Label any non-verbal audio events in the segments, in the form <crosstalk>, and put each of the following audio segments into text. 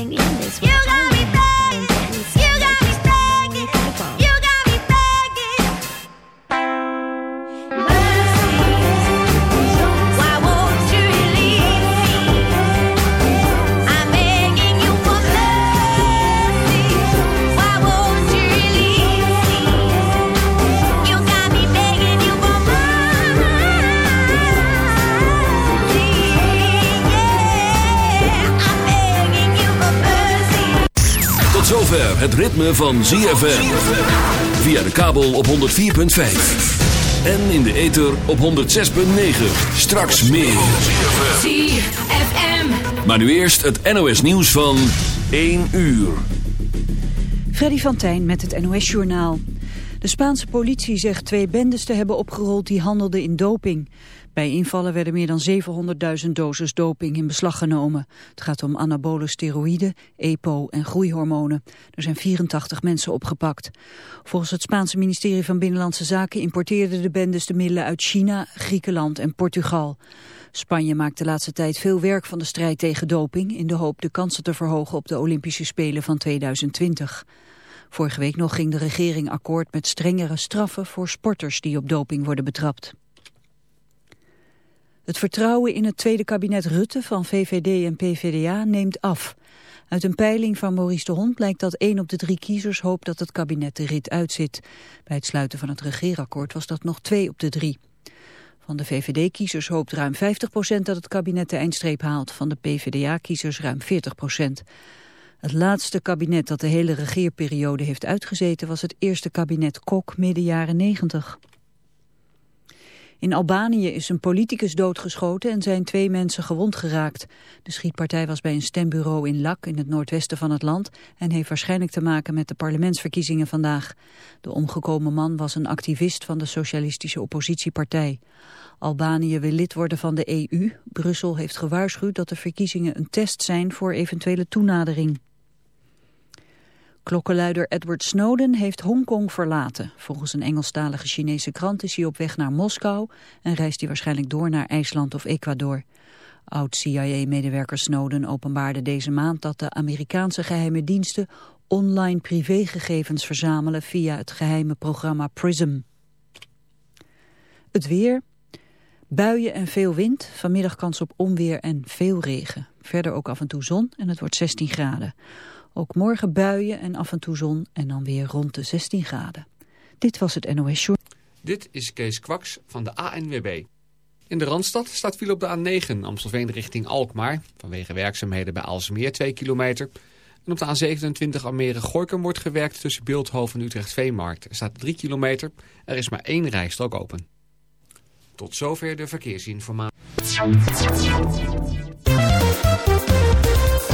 everything het ritme van ZFM. Via de kabel op 104.5. En in de ether op 106.9. Straks meer. ZFM. Maar nu eerst het NOS nieuws van 1 uur. Freddy van Tijn met het NOS-journaal. De Spaanse politie zegt twee bendes te hebben opgerold die handelden in doping. Bij invallen werden meer dan 700.000 doses doping in beslag genomen. Het gaat om anabole steroïden, EPO en groeihormonen. Er zijn 84 mensen opgepakt. Volgens het Spaanse ministerie van Binnenlandse Zaken importeerden de bendes de middelen uit China, Griekenland en Portugal. Spanje maakt de laatste tijd veel werk van de strijd tegen doping... in de hoop de kansen te verhogen op de Olympische Spelen van 2020. Vorige week nog ging de regering akkoord met strengere straffen voor sporters die op doping worden betrapt. Het vertrouwen in het tweede kabinet Rutte van VVD en PVDA neemt af. Uit een peiling van Maurice de Hond blijkt dat één op de drie kiezers hoopt dat het kabinet de rit uitzit. Bij het sluiten van het regeerakkoord was dat nog twee op de drie. Van de VVD-kiezers hoopt ruim 50% dat het kabinet de eindstreep haalt. Van de PVDA-kiezers ruim 40%. Het laatste kabinet dat de hele regeerperiode heeft uitgezeten... was het eerste kabinet Kok midden jaren 90. In Albanië is een politicus doodgeschoten en zijn twee mensen gewond geraakt. De schietpartij was bij een stembureau in Lak in het noordwesten van het land... en heeft waarschijnlijk te maken met de parlementsverkiezingen vandaag. De omgekomen man was een activist van de socialistische oppositiepartij. Albanië wil lid worden van de EU. Brussel heeft gewaarschuwd dat de verkiezingen een test zijn voor eventuele toenadering. Klokkenluider Edward Snowden heeft Hongkong verlaten. Volgens een Engelstalige Chinese krant is hij op weg naar Moskou... en reist hij waarschijnlijk door naar IJsland of Ecuador. Oud-CIA-medewerker Snowden openbaarde deze maand dat de Amerikaanse geheime diensten... online privégegevens verzamelen via het geheime programma PRISM. Het weer, buien en veel wind, vanmiddag kans op onweer en veel regen. Verder ook af en toe zon en het wordt 16 graden. Ook morgen buien en af en toe zon en dan weer rond de 16 graden. Dit was het NOS Short. Dit is Kees Kwaks van de ANWB. In de Randstad staat viel op de A9 Amstelveen richting Alkmaar. Vanwege werkzaamheden bij Alsmeer 2 kilometer. En op de A27 Almere-Gorkum wordt gewerkt tussen Beeldhoven en Utrecht-Veemarkt. Er staat 3 kilometer. Er is maar één rijstrook open. Tot zover de verkeersinformatie.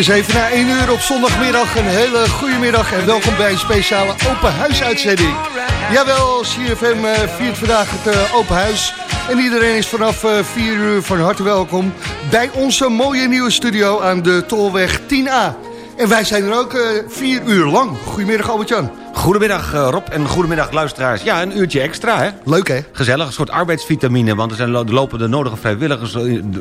is even na 1 uur op zondagmiddag. Een hele goede middag en welkom bij een speciale open huisuitzending. Jawel, CFM eh, viert vandaag het eh, open huis. En iedereen is vanaf eh, 4 uur van harte welkom bij onze mooie nieuwe studio aan de Tolweg 10A. En wij zijn er ook 4 uur lang. Goedemiddag Albert-Jan. Goedemiddag eh, Rob en goedemiddag luisteraars. Ja, een uurtje extra hè. Leuk hè? Gezellig, een soort arbeidsvitamine. Want er, zijn, lo- lopen de nodige vrijwilligers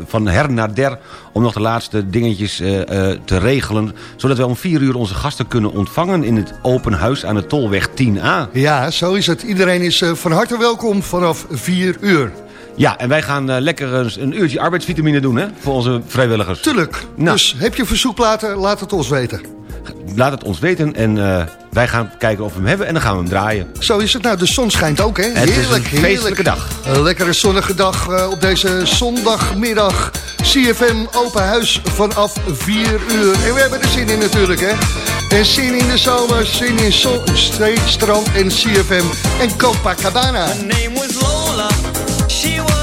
van her naar der... om nog de laatste dingetjes eh, eh, te regelen. Zodat we om 4 uur onze gasten kunnen ontvangen... in het open huis aan de Tolweg 10A. Ja, zo is het. Iedereen is van harte welkom vanaf 4 uur. Ja, en wij gaan lekker een uurtje arbeidsvitamine doen hè. Voor onze vrijwilligers. Tuurlijk. Nou. Dus heb je verzoekplaten, laat het ons weten. Laat het ons weten en eh, wij gaan kijken of we hem hebben... en dan gaan we hem draaien. Zo is het nou. De zon schijnt ook, hè? Het is een feestelijke dag. Een lekkere zonnige dag eh, op deze zondagmiddag. CFM Open Huis vanaf 4 uur. En we hebben er zin in natuurlijk, hè? En zin in de zomer, zin in zon, strand en CFM en Copacabana. Her name was Lola. She was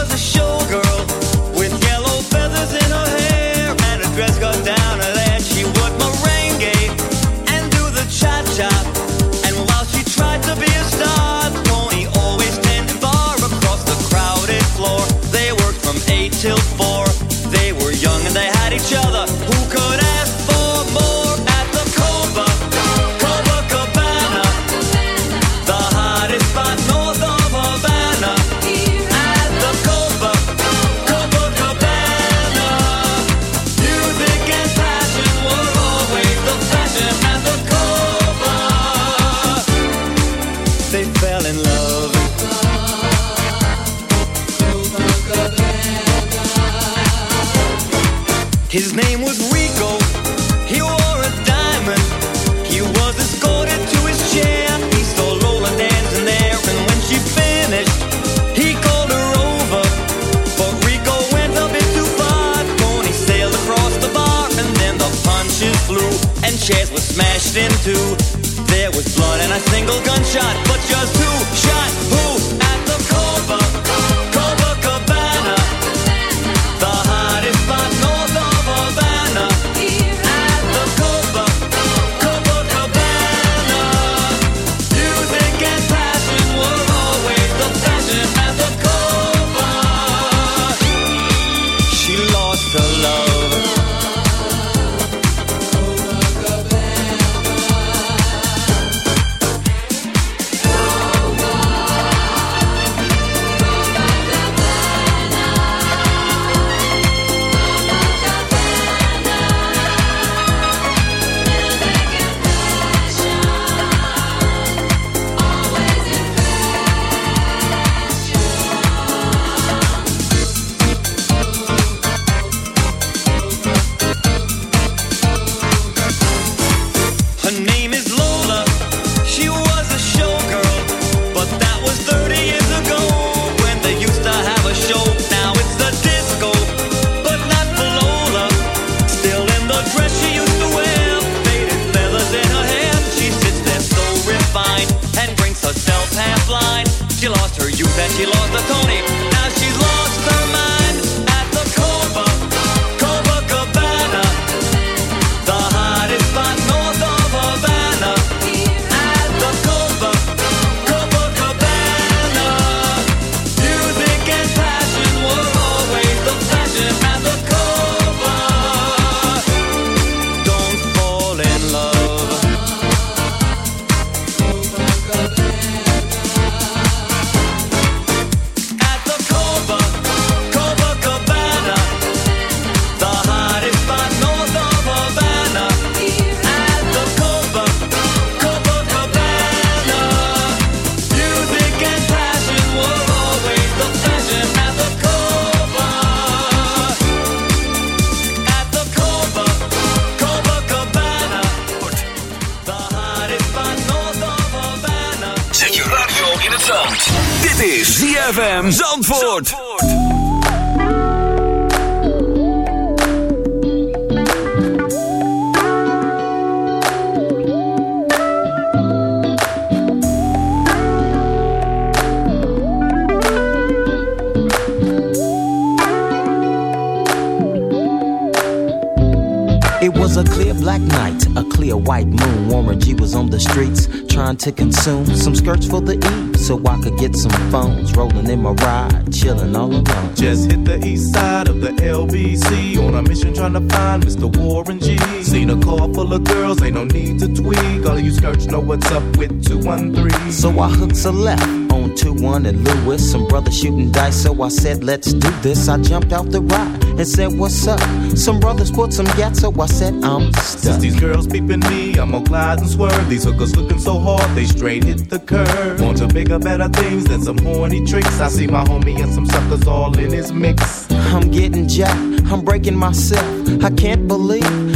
It was a clear black night, a clear white moon. Warren G was on the streets trying to consume some skirts for the E so I could get some phones. Rolling in my ride, chilling all alone. Just hit the east side of the LBC on a mission trying to find Mr. Warren G. Seen a car full of girls, ain't no need to tweak. All of you skirts know what's up with 213. So I hooked a left on 2 1 and Lewis. Some brothers shooting dice, so I said, let's do this. I jumped out the ride and said, what's up? Some brothers put some gas, so I said, I'm stuck. Since these girls peeping me, I'm gonna glide and swerve. These hookers looking so hard, they straight hit the curve. Want to bigger, better things than some horny tricks. I see my homie and some suckers all in his mix. I'm getting jacked, I'm breaking myself. I can't believe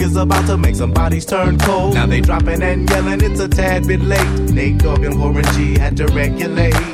is about to make some bodies turn cold. Now they dropping and yelling, it's a tad bit late. Nate Dogg and Warren G had to regulate.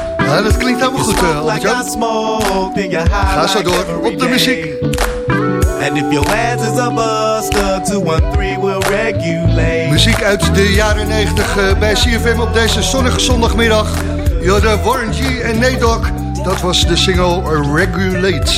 Nou, dat klinkt helemaal goed, high Ga zo door op de muziek. day. And if your ass is a buster, 213 will regulate. Muziek uit de jaren 90 eh, bij CFM op deze zonnige zondagmiddag. Jorde Warren G en Nate Dogg. Dat was de single Regulate.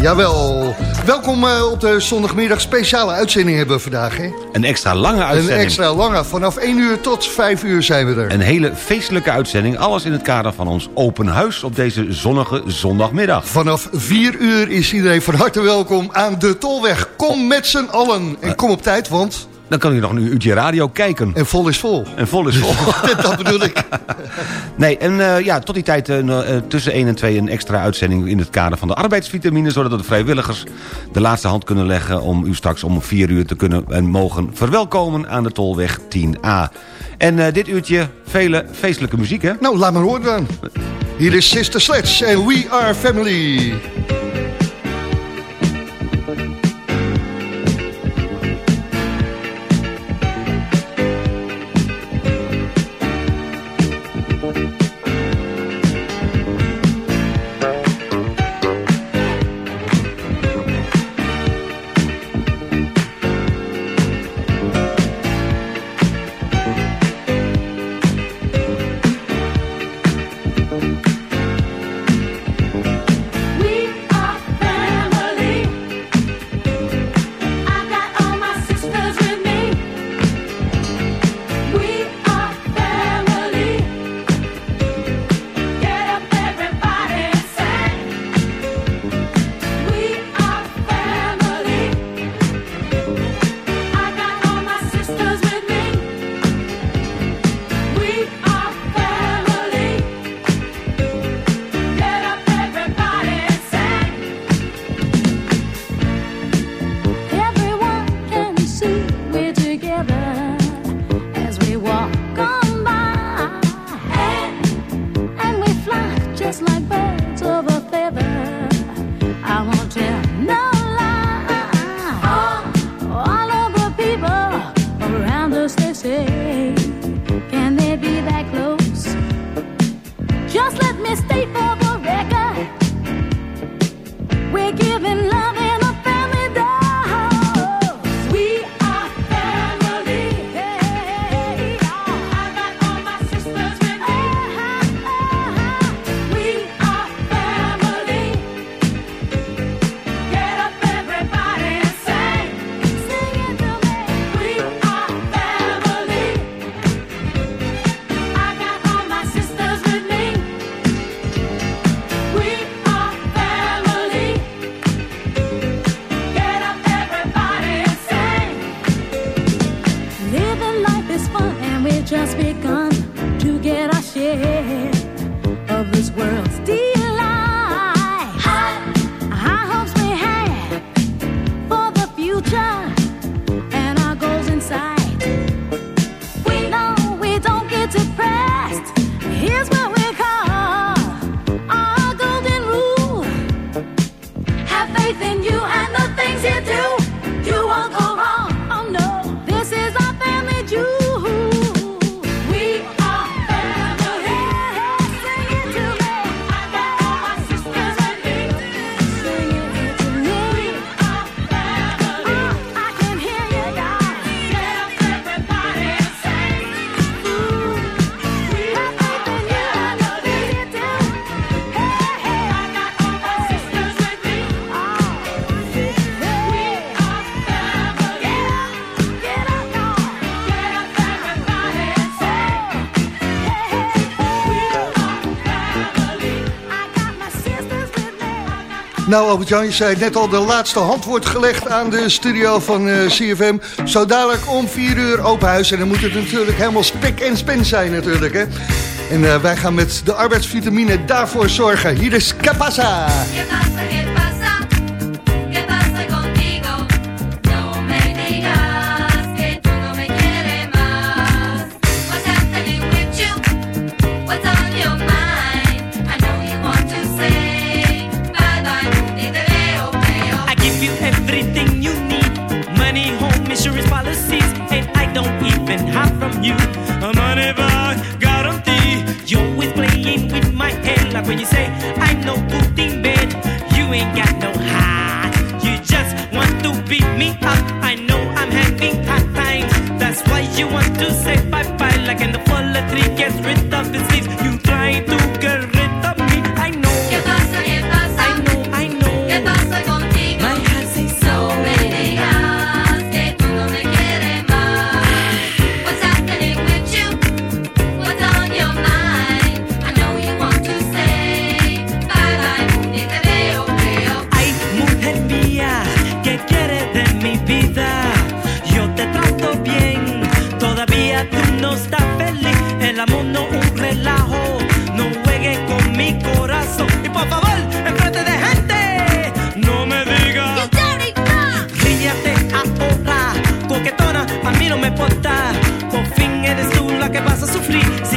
Jawel. Welkom eh, op de zondagmiddag. Speciale uitzending hebben we vandaag. Hè? Een extra lange uitzending. Een extra lange. Vanaf 1 uur tot 5 uur zijn we er. Een hele feestelijke uitzending. Alles in het kader van ons open huis op deze zonnige zondagmiddag. Vanaf 4 uur is iedereen van harte welkom aan de Tolweg. Kom met z'n allen. En kom op tijd, want... Dan kan u nog een uurtje radio kijken. En vol is vol. En vol is vol. <laughs> dat bedoel ik. <laughs> Nee, en eh, ja, tot die tijd eh, eh, tussen 1 en 2 een extra uitzending in het kader van de arbeidsvitamine. Zodat de vrijwilligers de laatste hand kunnen leggen om u straks om 4 uur te kunnen en mogen verwelkomen aan de Tolweg 10A. En dit uurtje vele feestelijke muziek, hè? Nou, laat maar horen dan. Hier is Sister Sledge en We Are Family. Nou, Albert-Jan, je zei net al, de laatste hand wordt gelegd aan de studio van eh, CFM. Zo dadelijk om 4 uur open huis. En dan moet het natuurlijk helemaal spik en span zijn natuurlijk, hè. En eh, wij gaan met de arbeidsvitamine daarvoor zorgen. Hier is Capasa.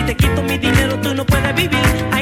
Te quito mi dinero, tú no puedes vivir.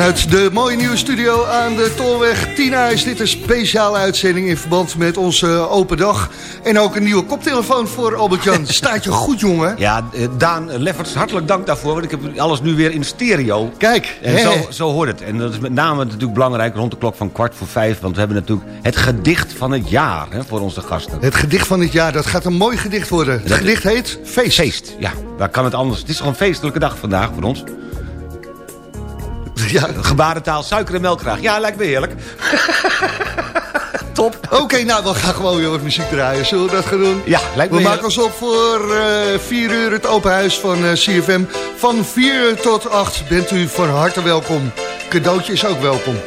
Vanuit de mooie nieuwe studio aan de Tolweg Tina is dit een speciale uitzending in verband met onze open dag. En ook een nieuwe koptelefoon voor Albert-Jan. <laughs> Staat je goed, jongen? Ja, eh, Daan Lefferts, hartelijk dank daarvoor. Want ik heb alles nu weer in stereo. Kijk, En hè. zo, zo hoort het. En dat is met name natuurlijk belangrijk rond de klok van kwart voor vijf. Want we hebben natuurlijk het gedicht van het jaar hè, voor onze gasten. Het gedicht van dit jaar, dat gaat een mooi gedicht worden. Het Dat- gedicht heet Feest. Feest, ja. Waar kan het anders? Het is gewoon een feestelijke dag vandaag voor ons. <laughs> Ja. Gebarentaal, suiker en melk graag. Ja, lijkt me heerlijk. <laughs> Top. Oké, nou, we gaan gewoon weer wat muziek draaien. Zullen we dat gaan doen? Ja, lijkt me We maken ons op voor eh 4 uur het open huis van eh, CFM. Van 4 tot 8 bent u van harte welkom. Cadeautje is ook welkom. <laughs>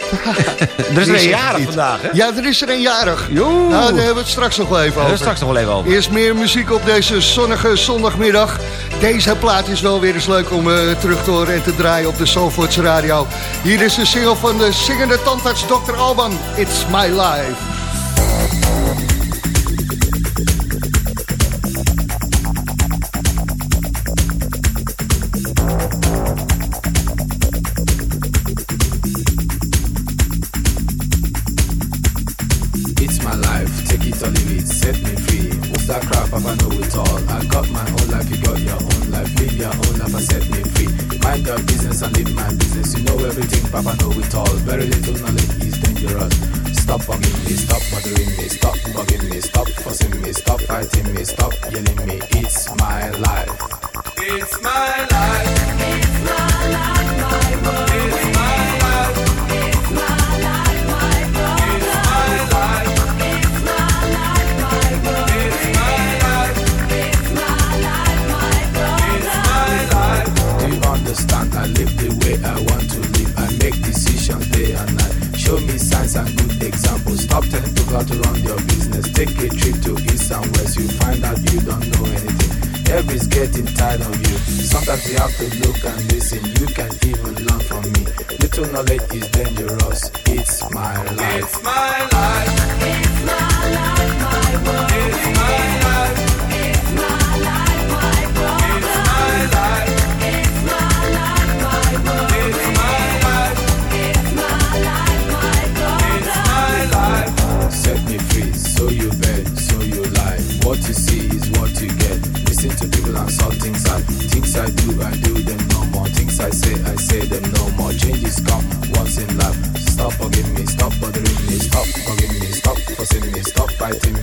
Er is er een jarig niet? vandaag, hè? Ja, er is er een jarig. Joe. Nou, daar hebben we het straks nog wel even over. straks nog wel even over. Eerst meer muziek op deze zonnige zondagmiddag. Deze plaat is wel weer eens leuk om eh, terug te horen en te draaien op de Zalvoorts Radio. Hier is de single van de zingende tandarts Dr. Alban. It's My Life. Say them no more. Changes come once in life. Stop forgiving me, stop bothering me, stop forgiving me, stop fussing me, stop fighting me,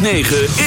106.9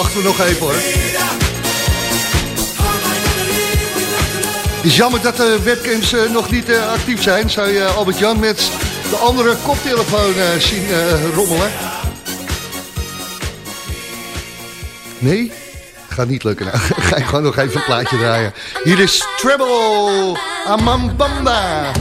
wachten we nog even hoor. Het is jammer dat de webcams eh, nog niet eh, actief zijn. Zou je Albert-Jan met de andere koptelefoon eh, zien eh, rommelen? Nee? Gaat niet lukken. Nou, <laughs> ga ik gewoon nog even een plaatje draaien. Hier is Treble Amambamba.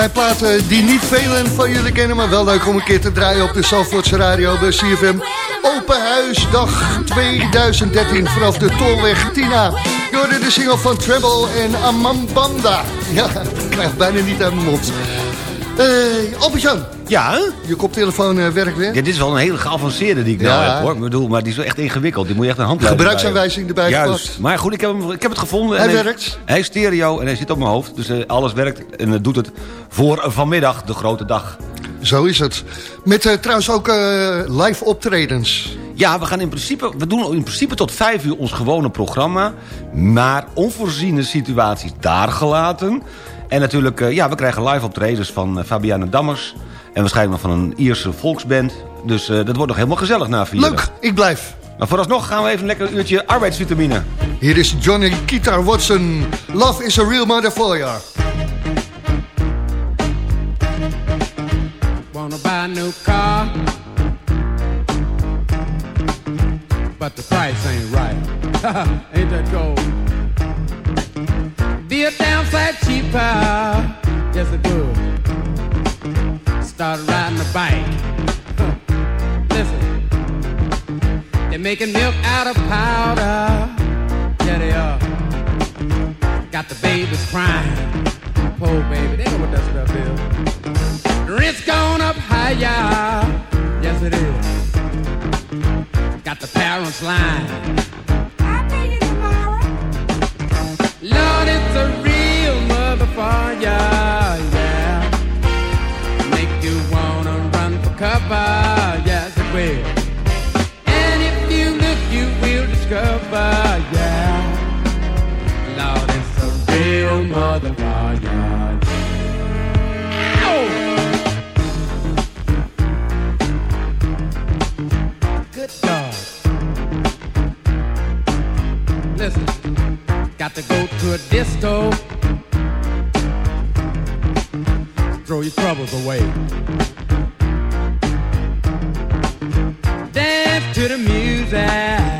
Mij platen die niet velen van jullie kennen, maar wel leuk om een keer te draaien op de Zalvoortse Radio bij CFM. Open Huisdag 2013 vanaf de Tolweg Tina. Je de single van Treble en Amambanda. Ja, ik krijg bijna niet uit mijn mond. Eh Albert-Jan. Ja? Je koptelefoon eh, werkt weer. Ja, dit is wel een hele geavanceerde die ik nou Ja. heb hoor. Ik bedoel, maar die is wel echt ingewikkeld. Die moet je echt een handleiding Gebruiksaanwijzing bij erbij hebben. gepakt. Juist. Maar goed, ik heb, hem, ik heb het gevonden. Hij en werkt. Hij is stereo en hij zit op mijn hoofd. Dus eh, alles werkt en het doet het voor vanmiddag, de grote dag. Zo is het. Met eh, trouwens ook live optredens. Ja, we gaan in principe, we doen in principe tot vijf uur ons gewone programma. Maar onvoorziene situaties daar gelaten. En natuurlijk, ja, we krijgen live optredens van Fabiana Dammers. En waarschijnlijk nog van een Ierse volksband. Dus eh, dat wordt nog helemaal gezellig na vier. Leuk, ik blijf. Maar vooralsnog gaan we even lekker een uurtje arbeidsvitamine. Hier is Johnny Guitar Watson. Love is a real mother for you. Wanna buy a new car, but the price ain't right. <laughs> ain't that gold? Be a damn sight cheaper, yes it would. Started riding a bike. Listen, they're making milk out of powder. Yeah, they are. Got the babies crying. Poor baby, they know what that stuff is. Rent's gone up higher. Yes, it is. Got the parents lying. goodbye, yeah. Lord, it's a real motherfucker. Good God. Listen, got to go to a disco. Throw your troubles away. Dance to the music.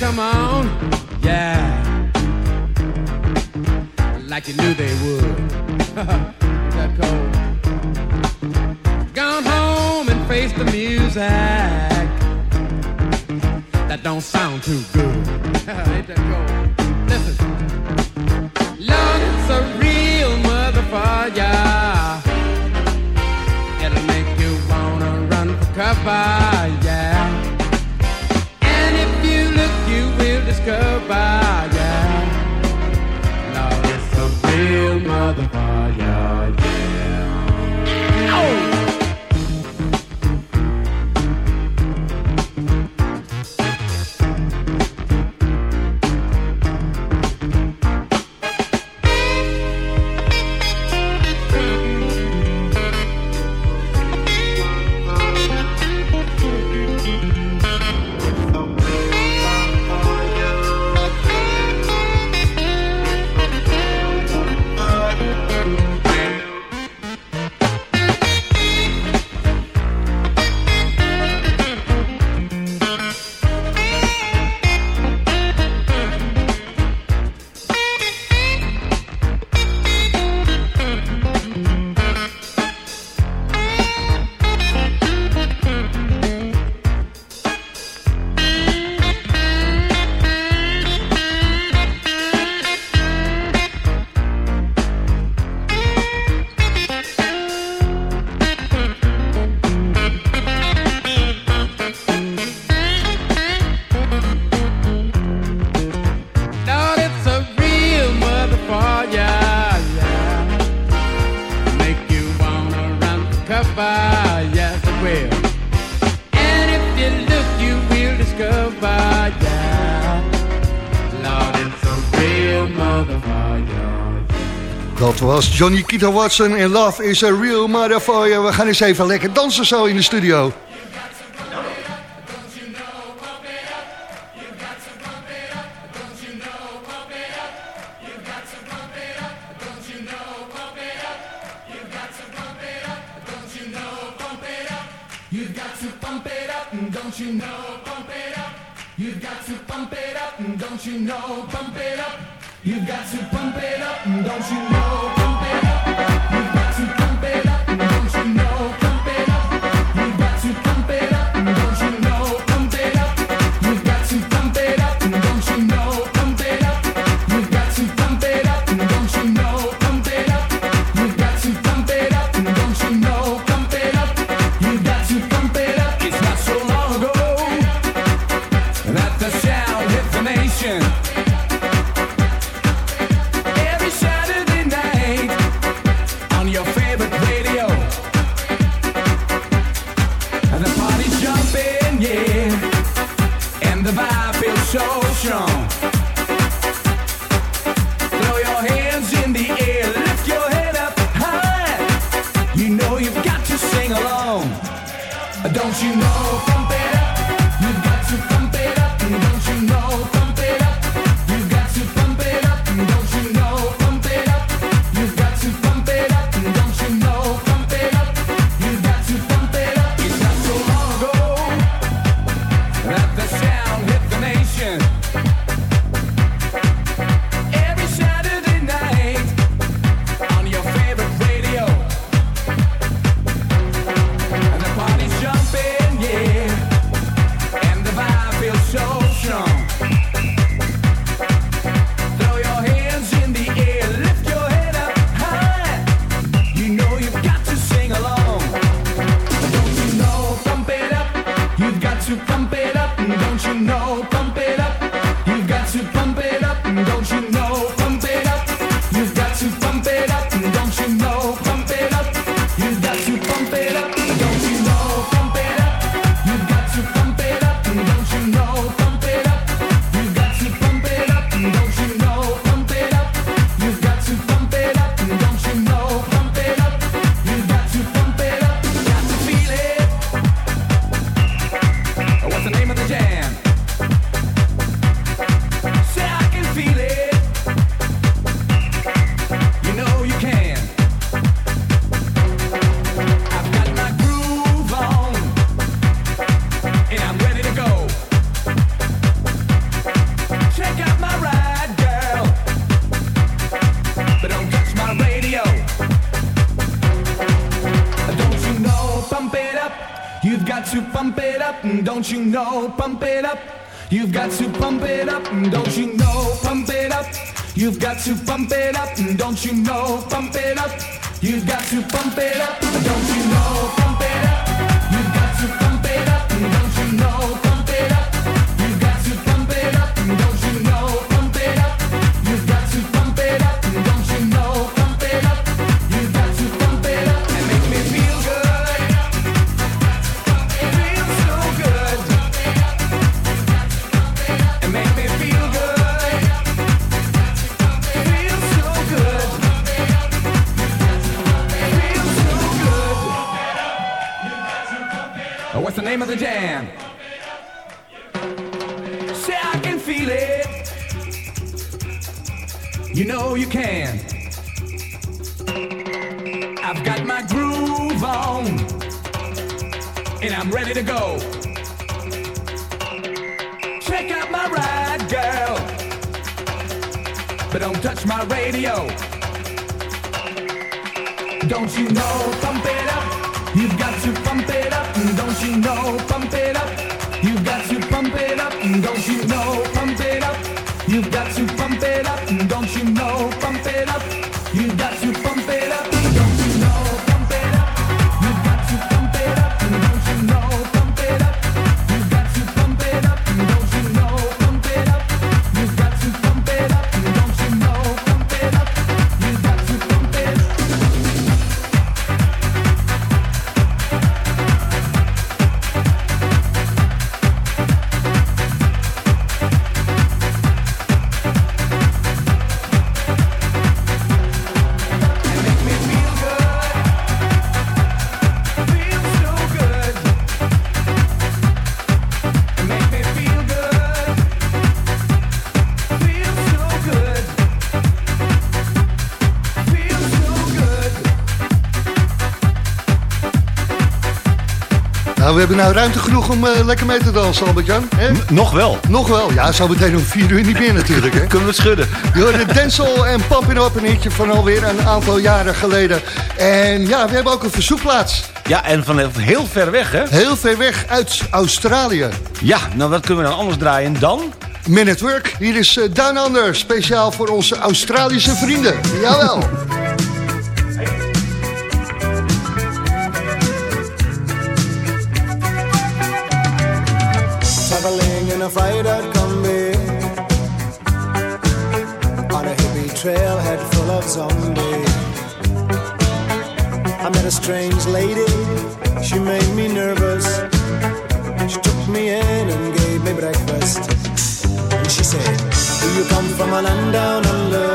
come on, yeah. Like you knew they would. <laughs> that cold. Gone home and face the music. That don't sound too good. <laughs> Ain't that cold? Listen. Love's a real motherfucker. It'll make you wanna run for cover. Johnny Kita Watson in Love is a Real Motherfucker. We gaan eens even lekker dansen zo in de studio. to bump it up. Don't you know something? We hebben nou ruimte genoeg om eh, lekker mee te dansen, Albert-Jan. Nog wel. Nog wel. Ja, zo meteen om vier uur niet meer natuurlijk. Hè? <laughs> Kunnen we schudden. Je de Denzel en Pumpin' Up, een eentje van alweer een aantal jaren geleden. En ja, we hebben ook een verzoekplaats. Ja, en van heel, ver weg, hè? Heel ver weg uit Australië. Ja, nou wat kunnen we dan anders draaien dan... Minute Work, hier is eh, Down Under, speciaal voor onze Australische vrienden. Jawel. You come from a land down under.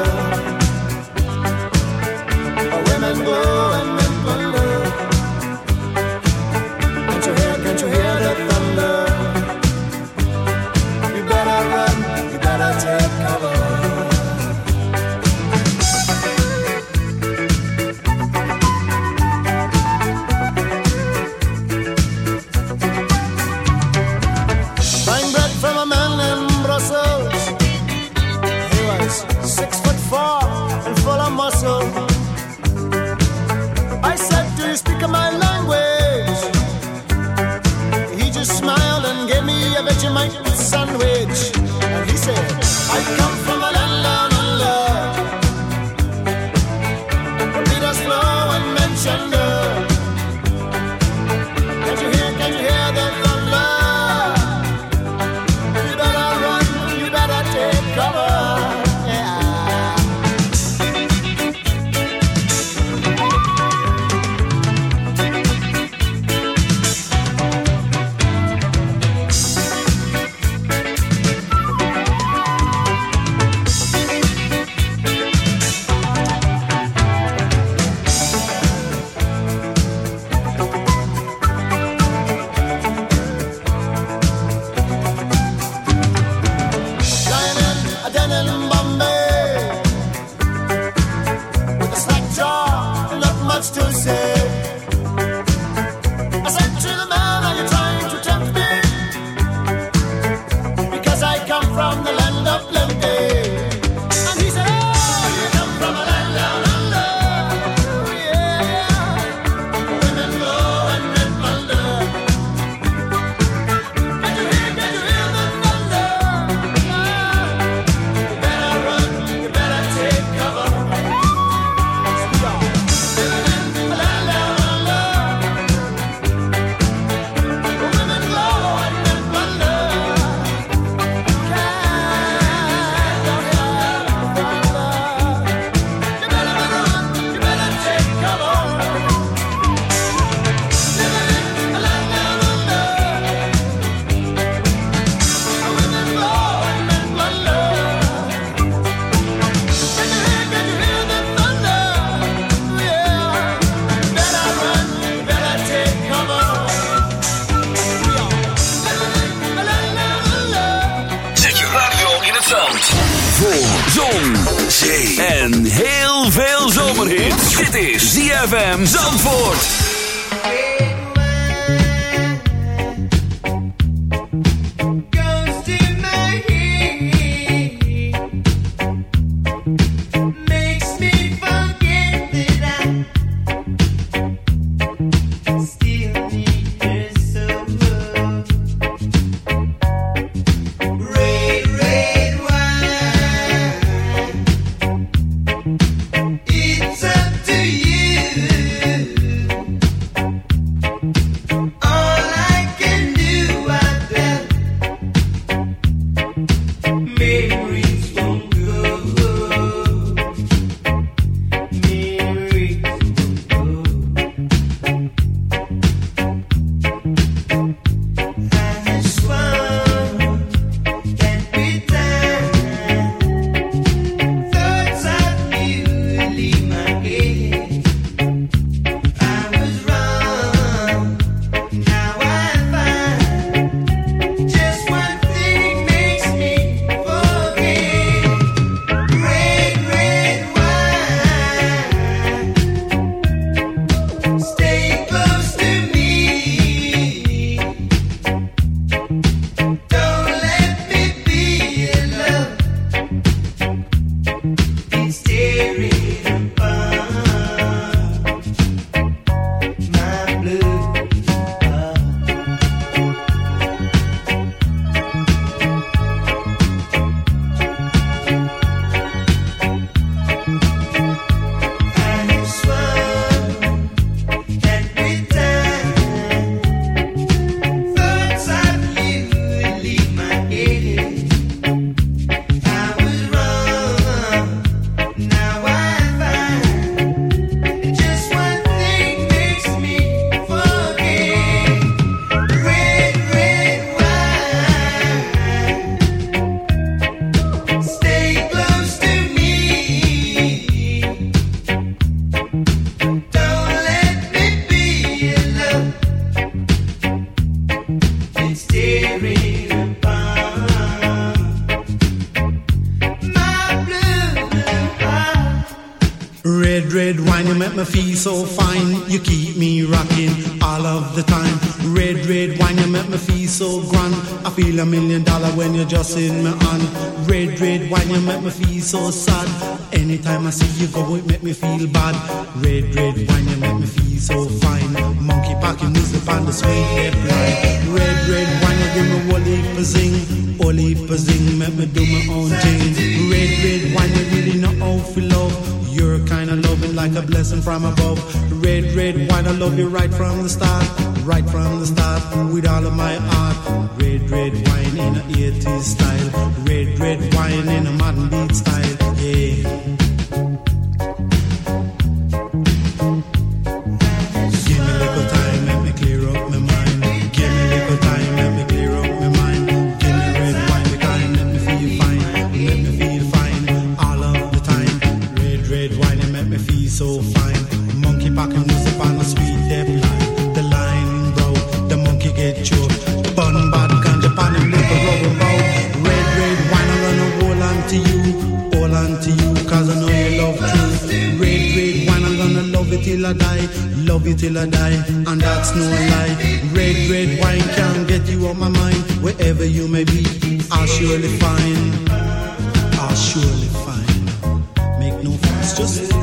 Red, red wine, you make me feel so fine. Monkey packing music on the sweet red line. Red, red wine, you give me whole heap of zing. Make me do my own thing. Red, red wine, you really know how to love. You're kind of loving like a blessing from above. Red, red wine, I love you right from the start. Right from the start, with all of my heart. Red, red wine in a 80s style. Red, red wine in a modern beat style. Yeah. Till I die. Love you till I die, and that's no lie. Red, red wine can't get you on my mind. Wherever you may be, I'll surely find. I'll surely find. Make no fuss, just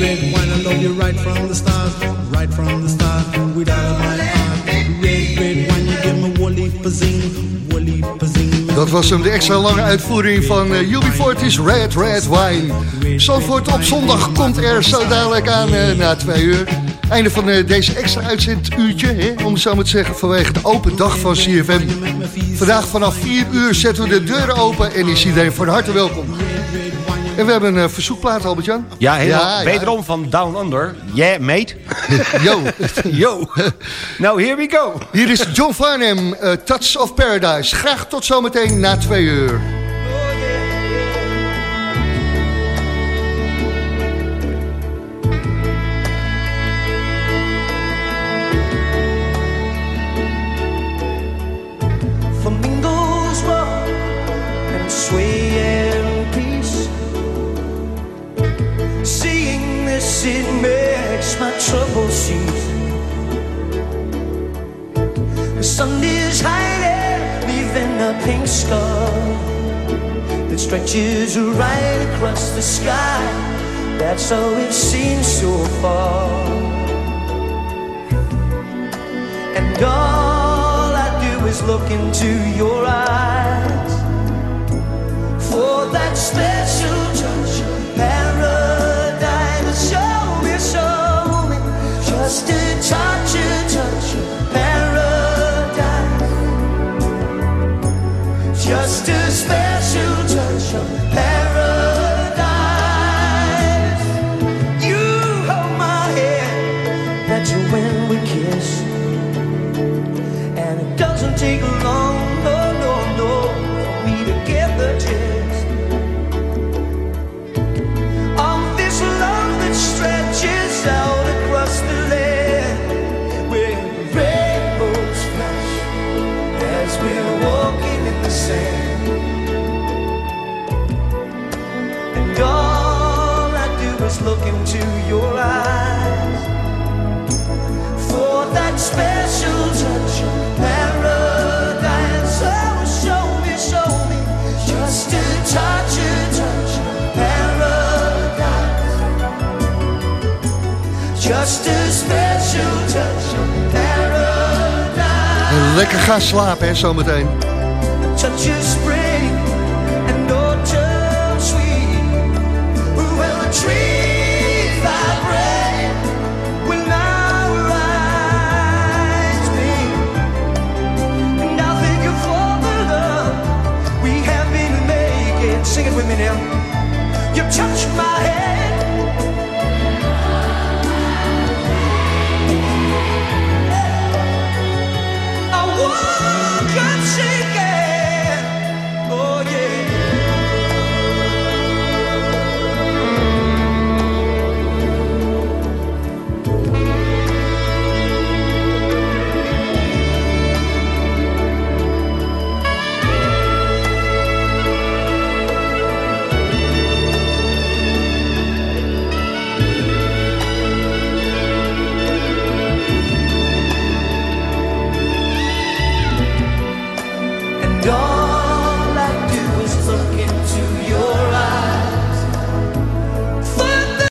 I love you right from the. Right from the start, you give me. Dat was hem, de extra lange uitvoering van uh, UB40's Red Red Wine. Zandvoort op zondag komt er zo dadelijk aan eh, na twee uur. Einde van eh, deze extra uitzenduurtje, hè, om het zo maar te zeggen, vanwege de open dag van CFM. Vandaag vanaf 4 uur zetten we de deuren open en is iedereen van harte welkom. En we hebben een eh, verzoekplaat, Albert-Jan. Ja, helemaal. Wederom van Down Under. Yeah, mate. <laughs> Yo. <laughs> Yo. Nou, here we go. Hier is John Farnham, eh, Touch of Paradise. Graag tot zometeen na twee uur. Sun is hiding, leaving a pink scar that stretches right across the sky. That's all we've seen so far. And all I do is look into your eyes for that special touch paradise. Show me, show me, just a touch Lekker gaan slapen, hè, zometeen.